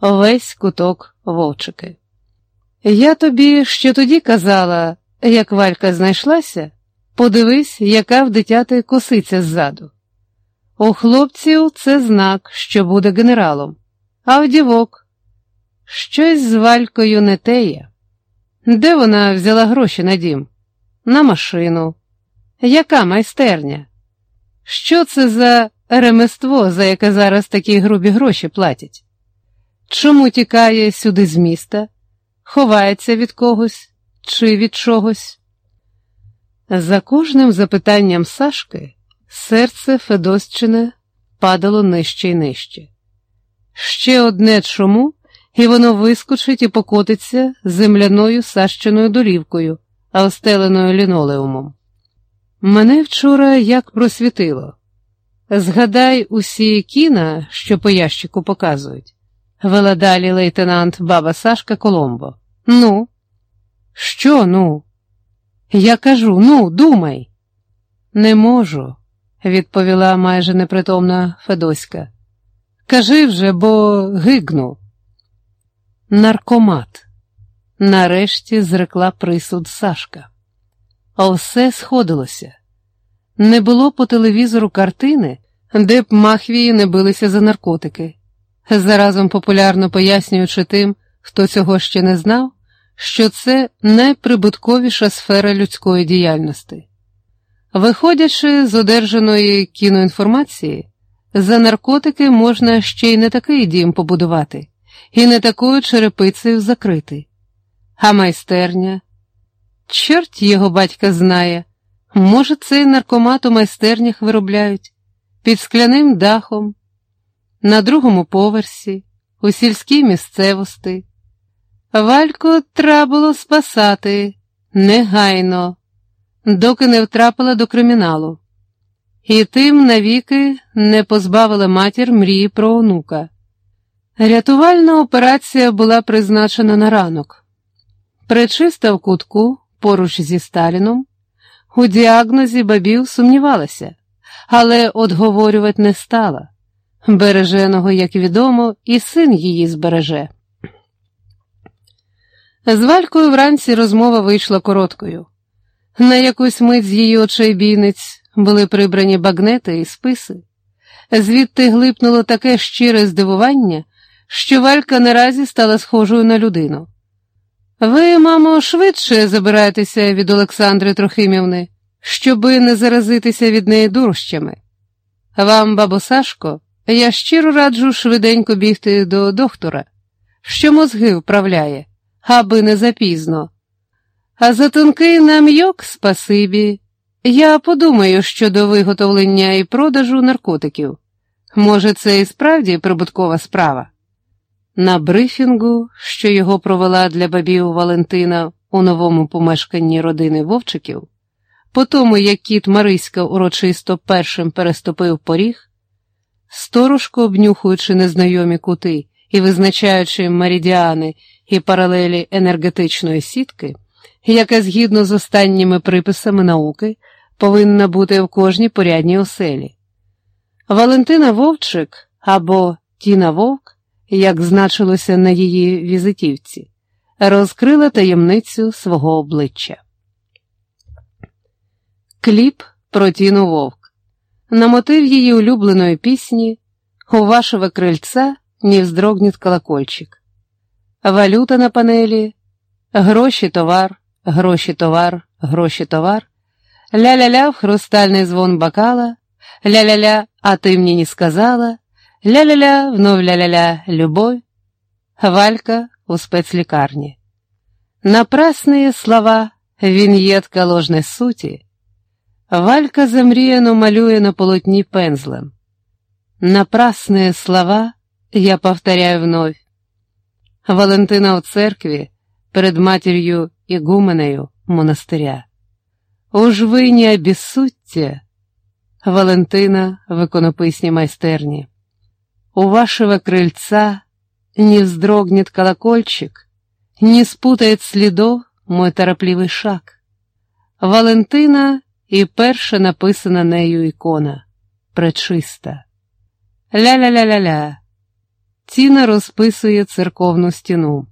весь куток вовчики. Я тобі ще тоді казала, як валька знайшлася, подивись, яка в дитяти косиця ззаду. У хлопців це знак, що буде генералом, а в дівок щось з валькою не теє. Де вона взяла гроші на дім? На машину. Яка майстерня? Що це за ремество, за яке зараз такі грубі гроші платять? Чому тікає сюди з міста, ховається від когось чи від чогось? За кожним запитанням Сашки серце Федосчине падало нижче й нижче. Ще одне чому, і воно вискочить і покотиться земляною сащеною долівкою, а остеленою лінолеумом. Мене вчора як просвітило. Згадай усі кіна, що по ящику показують, вела далі лейтенант баба Сашка Коломбо. Ну, що, ну? Я кажу, ну, думай. Не можу, відповіла майже непритомна Федоська. Кажи вже, бо гигну. Наркомат. Нарешті зрекла присуд Сашка. А все сходилося. Не було по телевізору картини, де б махвії не билися за наркотики, заразом популярно пояснюючи тим, хто цього ще не знав, що це найприбутковіша сфера людської діяльності. Виходячи з одержаної кіноінформації, за наркотики можна ще й не такий дім побудувати, і не такою черепицею закрити. А майстерня, чорт його батька знає, може, цей наркомат у майстернях виробляють під скляним дахом, на другому поверсі, у сільській місцевості. Вальку треба було спасати негайно, доки не втрапила до криміналу, і тим навіки не позбавила матір мрії про онука. Рятувальна операція була призначена на ранок. Причиста в кутку поруч зі Сталіном, у діагнозі бабів сумнівалася, але отговорювати не стала. Береженого, як відомо, і син її збереже. З Валькою вранці розмова вийшла короткою. На якусь мить з її очей бійниць були прибрані багнети і списи. Звідти глипнуло таке щире здивування, що Валька наразі стала схожою на людину. Ви, мамо, швидше забираєтеся від Олександри Трохимівни, щоби не заразитися від неї дурощами. Вам, бабо Сашко, я щиро раджу швиденько бігти до доктора, що мозги вправляє аби не запізно. А за тонкий нам'йок спасибі. Я подумаю щодо виготовлення і продажу наркотиків. Може, це і справді прибуткова справа. На брифінгу, що його провела для бабів Валентина у новому помешканні родини Вовчиків, по тому, як кіт Мариська урочисто першим переступив поріг, сторожко обнюхуючи незнайомі кути і визначаючи меридіани і паралелі енергетичної сітки, яка згідно з останніми приписами науки повинна бути в кожній порядній оселі. Валентина Вовчик або Тіна Вовк, як значилося на її візитівці, розкрила таємницю свого обличчя. Кліп про Тіну Вовк. На мотив її улюбленої пісні У вашого крильця не вздрогнет колокольчик валюта на панелі, гроші товар, гроші товар, гроші товар, ля-ля-ля в хрустальний звон бокала, ля-ля-ля, а ты мне не сказала, ля-ля-ля, вновь ля-ля-ля, любовь, Валька у спецлікарні. Напрасные слова, він'єтка ложной суті, Валька замріяно малює на полотні пензлем. Напрасные слова я повторяю вновь, Валентина у церкві перед матір'ю Ігуменею монастиря. Уж ви не обіссудьте, Валентина в иконописній майстерні. У вашего крыльца не вздрогнет колокольчик, не спутает следов мой торопливий шаг. Валентина і перша написана нею ікона пречиста. Ля-ля-ля-ля-ля. Тіна розписує церковну стіну.